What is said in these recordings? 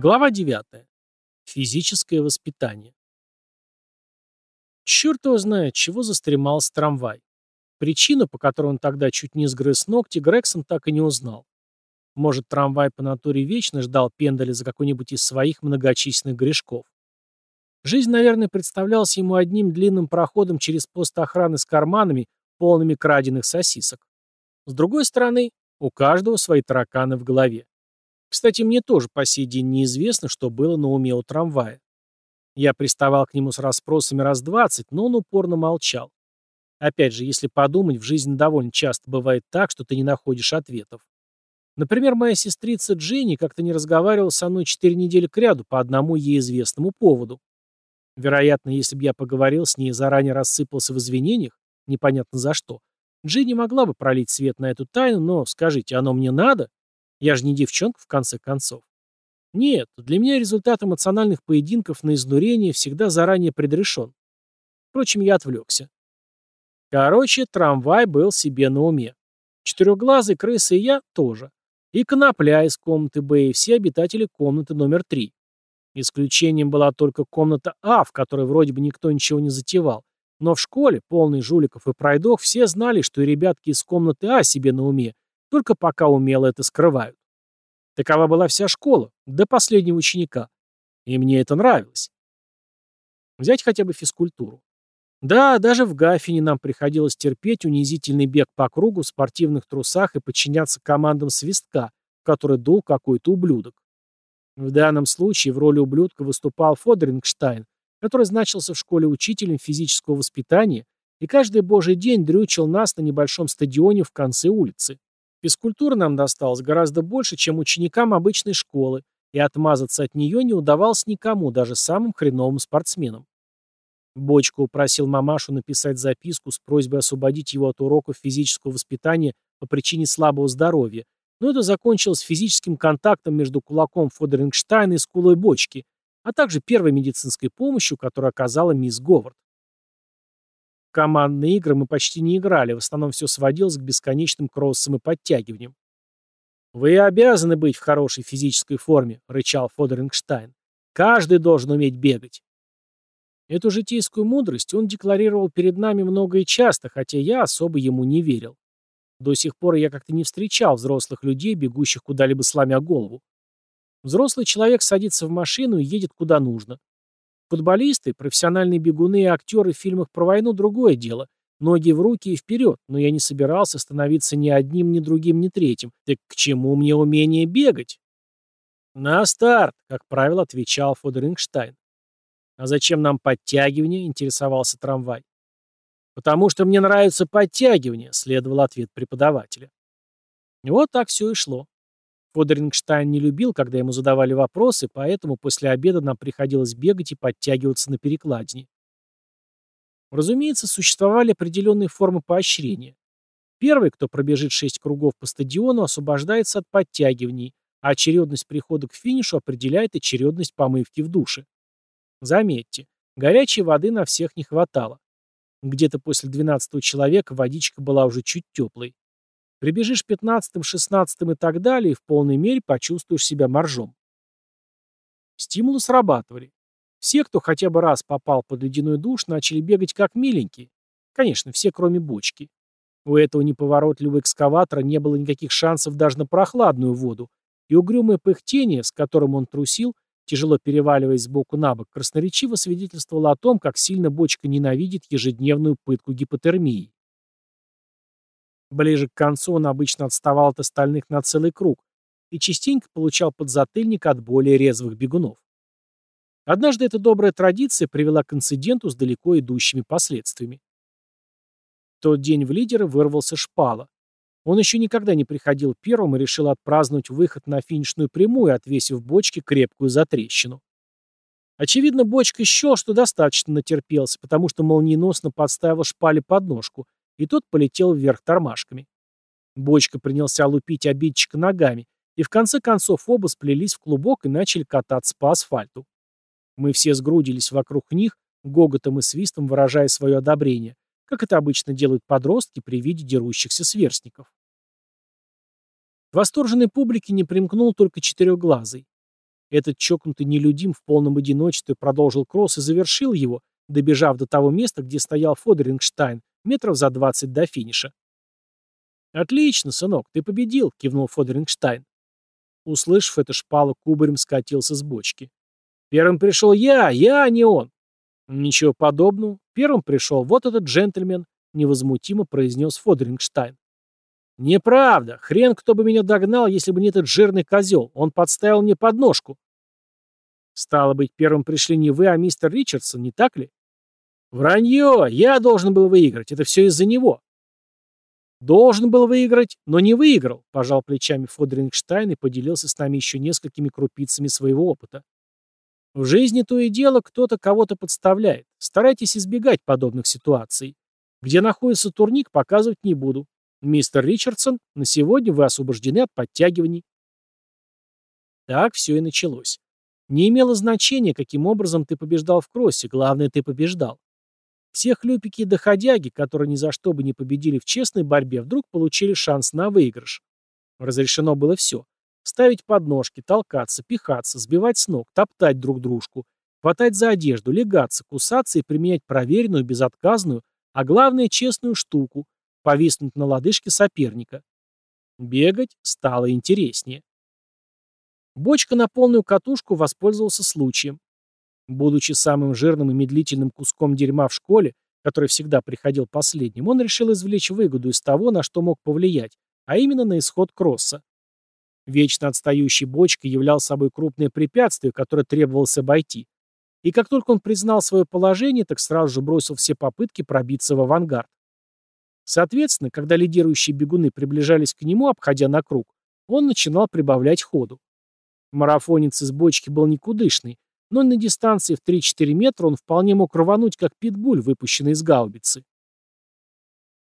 Глава 9. Физическое воспитание. Черт его знает, чего застремался трамвай. Причину, по которой он тогда чуть не сгрыз ногти, Грегсон так и не узнал. Может, трамвай по натуре вечно ждал Пендаля за какой-нибудь из своих многочисленных грешков. Жизнь, наверное, представлялась ему одним длинным проходом через пост охраны с карманами, полными краденных сосисок. С другой стороны, у каждого свои тараканы в голове. Кстати, мне тоже по сей день неизвестно, что было на уме у трамвая. Я приставал к нему с расспросами раз двадцать, но он упорно молчал. Опять же, если подумать, в жизни довольно часто бывает так, что ты не находишь ответов. Например, моя сестрица Дженни как-то не разговаривала со мной четыре недели кряду по одному ей известному поводу. Вероятно, если бы я поговорил с ней и заранее рассыпался в извинениях, непонятно за что, Дженни могла бы пролить свет на эту тайну, но, скажите, оно мне надо? Я же не девчонка, в конце концов. Нет, для меня результат эмоциональных поединков на изнурение всегда заранее предрешен. Впрочем, я отвлекся. Короче, трамвай был себе на уме. Четырехглазый крысы и я тоже. И конопля из комнаты Б, и все обитатели комнаты номер три. Исключением была только комната А, в которой вроде бы никто ничего не затевал. Но в школе, полной жуликов и пройдох, все знали, что и ребятки из комнаты А себе на уме, только пока умело это скрывают. Такова была вся школа, до последнего ученика. И мне это нравилось. Взять хотя бы физкультуру. Да, даже в Гафине нам приходилось терпеть унизительный бег по кругу в спортивных трусах и подчиняться командам свистка, который дул какой-то ублюдок. В данном случае в роли ублюдка выступал Фодерингштайн, который значился в школе учителем физического воспитания и каждый божий день дрючил нас на небольшом стадионе в конце улицы. Физкультуры нам досталось гораздо больше, чем ученикам обычной школы, и отмазаться от нее не удавалось никому, даже самым хреновым спортсменам. Бочка упросил мамашу написать записку с просьбой освободить его от уроков физического воспитания по причине слабого здоровья, но это закончилось физическим контактом между кулаком Фодерингштайна и скулой бочки, а также первой медицинской помощью, которую оказала мисс Говард командные игры мы почти не играли, в основном все сводилось к бесконечным кроссам и подтягиваниям. «Вы обязаны быть в хорошей физической форме», — рычал Фодерингштайн. «Каждый должен уметь бегать». Эту житейскую мудрость он декларировал перед нами много и часто, хотя я особо ему не верил. До сих пор я как-то не встречал взрослых людей, бегущих куда-либо сломя голову. Взрослый человек садится в машину и едет куда нужно. Футболисты, профессиональные бегуны и актеры в фильмах про войну – другое дело. Ноги в руки и вперед, но я не собирался становиться ни одним, ни другим, ни третьим. Так к чему мне умение бегать? На старт, как правило, отвечал Фодерингштайн. А зачем нам подтягивание, интересовался трамвай. Потому что мне нравится подтягивание, следовал ответ преподавателя. Вот так все и шло. Фодерингштайн не любил, когда ему задавали вопросы, поэтому после обеда нам приходилось бегать и подтягиваться на перекладине. Разумеется, существовали определенные формы поощрения. Первый, кто пробежит шесть кругов по стадиону, освобождается от подтягиваний, а очередность прихода к финишу определяет очередность помывки в душе. Заметьте, горячей воды на всех не хватало. Где-то после 12 человека водичка была уже чуть теплой. Прибежишь пятнадцатым, шестнадцатым и так далее, и в полной мере почувствуешь себя моржом. Стимулы срабатывали. Все, кто хотя бы раз попал под ледяной душ, начали бегать как миленькие. Конечно, все, кроме бочки. У этого неповоротливого экскаватора не было никаких шансов даже на прохладную воду, и угрюмое пыхтение, с которым он трусил, тяжело переваливаясь сбоку на бок, красноречиво свидетельствовало о том, как сильно бочка ненавидит ежедневную пытку гипотермией. Ближе к концу он обычно отставал от остальных на целый круг и частенько получал подзатыльник от более резвых бегунов. Однажды эта добрая традиция привела к инциденту с далеко идущими последствиями. В тот день в лидеры вырвался шпала. Он еще никогда не приходил первым и решил отпраздновать выход на финишную прямую, отвесив бочке крепкую затрещину. Очевидно, бочка счел, что достаточно натерпелся, потому что молниеносно подставил шпале подножку, и тот полетел вверх тормашками. Бочка принялся лупить обидчика ногами, и в конце концов оба сплелись в клубок и начали кататься по асфальту. Мы все сгрудились вокруг них, гоготом и свистом выражая свое одобрение, как это обычно делают подростки при виде дерущихся сверстников. Восторженной публике не примкнул только четырехглазый. Этот чокнутый нелюдим в полном одиночестве продолжил кросс и завершил его, добежав до того места, где стоял Фодерингштайн, метров за 20 до финиша. «Отлично, сынок, ты победил», — кивнул Фодерингштайн. Услышав это, шпала кубарем скатился с бочки. «Первым пришел я, я, а не он». «Ничего подобного. Первым пришел вот этот джентльмен», — невозмутимо произнес Фодерингштайн. «Неправда. Хрен, кто бы меня догнал, если бы не этот жирный козел. Он подставил мне подножку». «Стало быть, первым пришли не вы, а мистер Ричардсон, не так ли?» «Вранье! Я должен был выиграть. Это все из-за него». «Должен был выиграть, но не выиграл», — пожал плечами Фодерингштайн и поделился с нами еще несколькими крупицами своего опыта. «В жизни то и дело кто-то кого-то подставляет. Старайтесь избегать подобных ситуаций. Где находится турник, показывать не буду. Мистер Ричардсон, на сегодня вы освобождены от подтягиваний. Так все и началось. Не имело значения, каким образом ты побеждал в кроссе, главное, ты побеждал. Все хлюпики и доходяги, которые ни за что бы не победили в честной борьбе, вдруг получили шанс на выигрыш. Разрешено было все. Ставить подножки, толкаться, пихаться, сбивать с ног, топтать друг дружку, хватать за одежду, легаться, кусаться и применять проверенную, безотказную, а главное, честную штуку повиснуть на лодыжке соперника. Бегать стало интереснее. Бочка на полную катушку воспользовался случаем. Будучи самым жирным и медлительным куском дерьма в школе, который всегда приходил последним, он решил извлечь выгоду из того, на что мог повлиять, а именно на исход кросса. Вечно отстающий бочка являл собой крупное препятствие, которое требовалось обойти. И как только он признал свое положение, так сразу же бросил все попытки пробиться в авангард. Соответственно, когда лидирующие бегуны приближались к нему, обходя на круг, он начинал прибавлять ходу. Марафонец из бочки был никудышный, но на дистанции в 3-4 метра он вполне мог рвануть, как питбуль, выпущенный из гаубицы.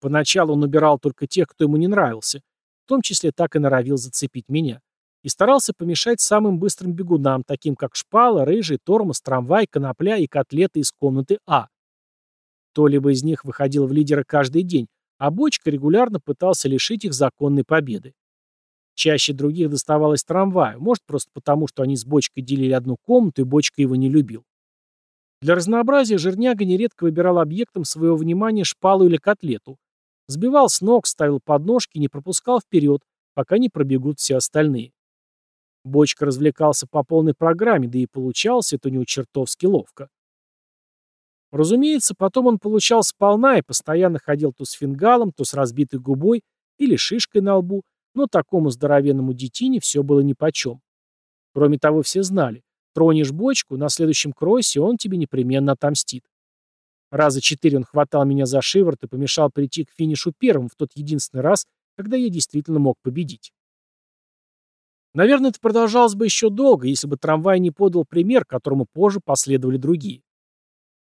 Поначалу он убирал только тех, кто ему не нравился, в том числе так и норовил зацепить меня, и старался помешать самым быстрым бегунам, таким как шпала, рыжий, тормоз, трамвай, конопля и котлеты из комнаты А. Кто-либо из них выходил в лидера каждый день, а Бочка регулярно пытался лишить их законной победы. Чаще других доставалось трамваю, может просто потому, что они с Бочкой делили одну комнату, и Бочка его не любил. Для разнообразия жирняга нередко выбирал объектом своего внимания шпалу или котлету. Сбивал с ног, ставил подножки не пропускал вперед, пока не пробегут все остальные. Бочка развлекался по полной программе, да и получалось это у него чертовски ловко. Разумеется, потом он получал сполна и постоянно ходил то с фингалом, то с разбитой губой или шишкой на лбу, но такому здоровенному детине все было нипочем. Кроме того, все знали, тронешь бочку, на следующем кроссе он тебе непременно отомстит. Раза четыре он хватал меня за шиворот и помешал прийти к финишу первым в тот единственный раз, когда я действительно мог победить. Наверное, это продолжалось бы еще долго, если бы трамвай не подал пример, которому позже последовали другие.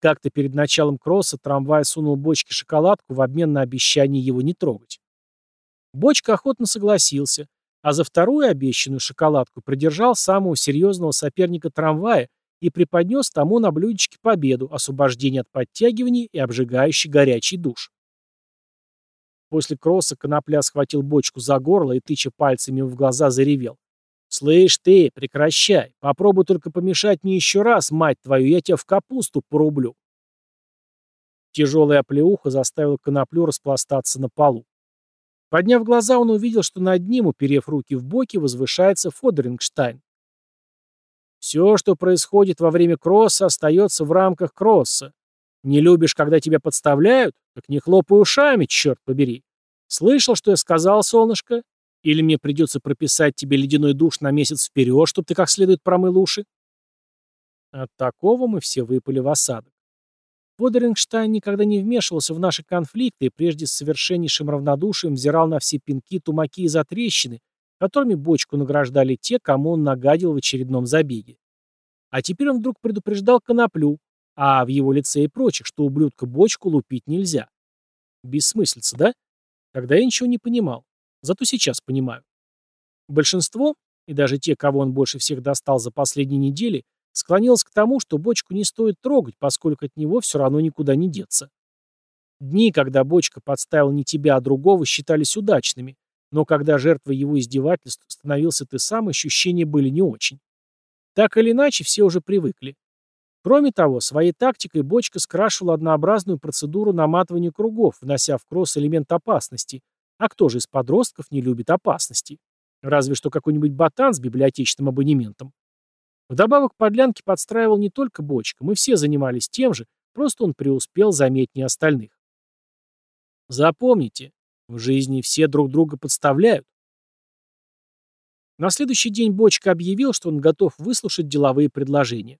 Как-то перед началом кросса трамвай сунул бочке шоколадку в обмен на обещание его не трогать. Бочка охотно согласился, а за вторую обещанную шоколадку продержал самого серьезного соперника трамвая и преподнес тому на блюдечке победу, освобождение от подтягиваний и обжигающий горячий душ. После кросса Конопля схватил бочку за горло и, тыча пальцами в глаза, заревел. «Слышь ты, прекращай. Попробуй только помешать мне еще раз, мать твою, я тебя в капусту порублю». Тяжелая оплеуха заставила коноплю распластаться на полу. Подняв глаза, он увидел, что над ним, уперев руки в боки, возвышается Фодерингштайн. «Все, что происходит во время кросса, остается в рамках кросса. Не любишь, когда тебя подставляют? Так не хлопай ушами, черт побери. Слышал, что я сказал, солнышко? Или мне придется прописать тебе ледяной душ на месяц вперед, чтобы ты как следует промыл уши? От такого мы все выпали в осадок. Водерингштайн никогда не вмешивался в наши конфликты и прежде с совершеннейшим равнодушием взирал на все пинки, тумаки и затрещины, которыми бочку награждали те, кому он нагадил в очередном забеге. А теперь он вдруг предупреждал коноплю, а в его лице и прочих, что ублюдка бочку лупить нельзя. Бессмыслица, да? Тогда я ничего не понимал. Зато сейчас понимаю. Большинство, и даже те, кого он больше всех достал за последние недели, склонилось к тому, что бочку не стоит трогать, поскольку от него все равно никуда не деться. Дни, когда бочка подставил не тебя, а другого, считались удачными, но когда жертвой его издевательств становился ты сам, ощущения были не очень. Так или иначе, все уже привыкли. Кроме того, своей тактикой бочка скрашивала однообразную процедуру наматывания кругов, внося в кросс элемент опасности. А кто же из подростков не любит опасности? Разве что какой-нибудь ботан с библиотечным абонементом. Вдобавок подлянки подстраивал не только бочка, мы все занимались тем же, просто он преуспел заметнее остальных. Запомните, в жизни все друг друга подставляют. На следующий день Бочка объявил, что он готов выслушать деловые предложения.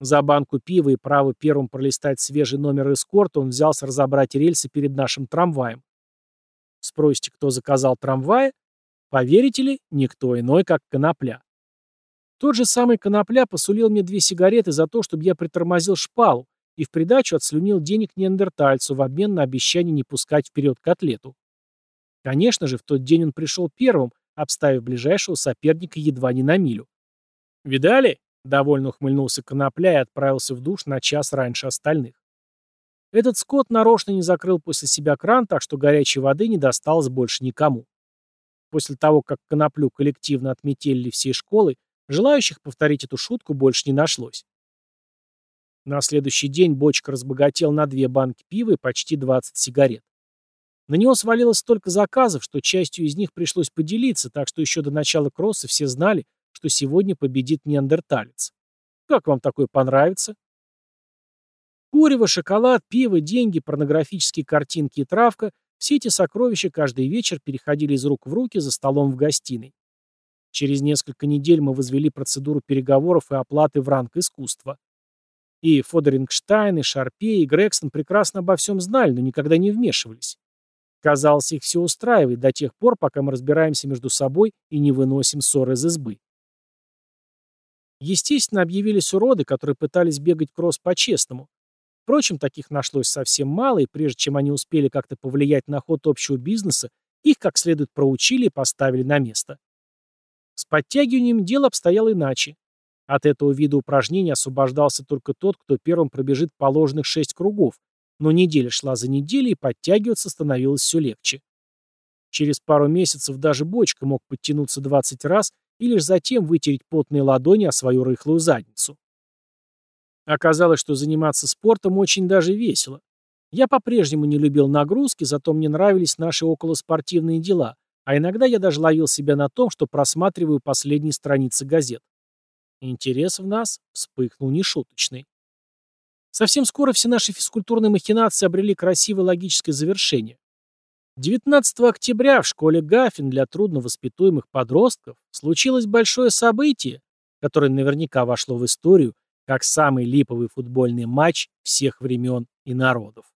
За банку пива и право первым пролистать свежий номер эскорта он взялся разобрать рельсы перед нашим трамваем. Спросите, кто заказал трамвай? Поверите ли, никто иной, как Конопля. Тот же самый Конопля посулил мне две сигареты за то, чтобы я притормозил шпалу, и в придачу отслюнил денег неандертальцу в обмен на обещание не пускать вперед котлету. Конечно же, в тот день он пришел первым, обставив ближайшего соперника едва не на милю. «Видали?» Довольно ухмыльнулся Конопля и отправился в душ на час раньше остальных. Этот скот нарочно не закрыл после себя кран, так что горячей воды не досталось больше никому. После того, как Коноплю коллективно отметили всей школы, желающих повторить эту шутку больше не нашлось. На следующий день бочка разбогател на две банки пива и почти 20 сигарет. На него свалилось столько заказов, что частью из них пришлось поделиться, так что еще до начала кросса все знали, что сегодня победит неандерталец. Как вам такое понравится? Курево, шоколад, пиво, деньги, порнографические картинки и травка – все эти сокровища каждый вечер переходили из рук в руки за столом в гостиной. Через несколько недель мы возвели процедуру переговоров и оплаты в ранг искусства. И Фодерингштайн, и Шарпе, и Грегсон прекрасно обо всем знали, но никогда не вмешивались. Казалось, их все устраивает до тех пор, пока мы разбираемся между собой и не выносим ссор из избы. Естественно, объявились уроды, которые пытались бегать кросс по-честному. Впрочем, таких нашлось совсем мало, и прежде чем они успели как-то повлиять на ход общего бизнеса, их как следует проучили и поставили на место. С подтягиванием дело обстояло иначе. От этого вида упражнений освобождался только тот, кто первым пробежит положенных шесть кругов, но неделя шла за неделей, и подтягиваться становилось все легче. Через пару месяцев даже бочка мог подтянуться 20 раз и лишь затем вытереть потные ладони о свою рыхлую задницу. Оказалось, что заниматься спортом очень даже весело. Я по-прежнему не любил нагрузки, зато мне нравились наши околоспортивные дела, а иногда я даже ловил себя на том, что просматриваю последние страницы газет. Интерес в нас вспыхнул нешуточный. Совсем скоро все наши физкультурные махинации обрели красивое логическое завершение. 19 октября в школе Гаффин для трудновоспитуемых подростков случилось большое событие, которое наверняка вошло в историю как самый липовый футбольный матч всех времен и народов.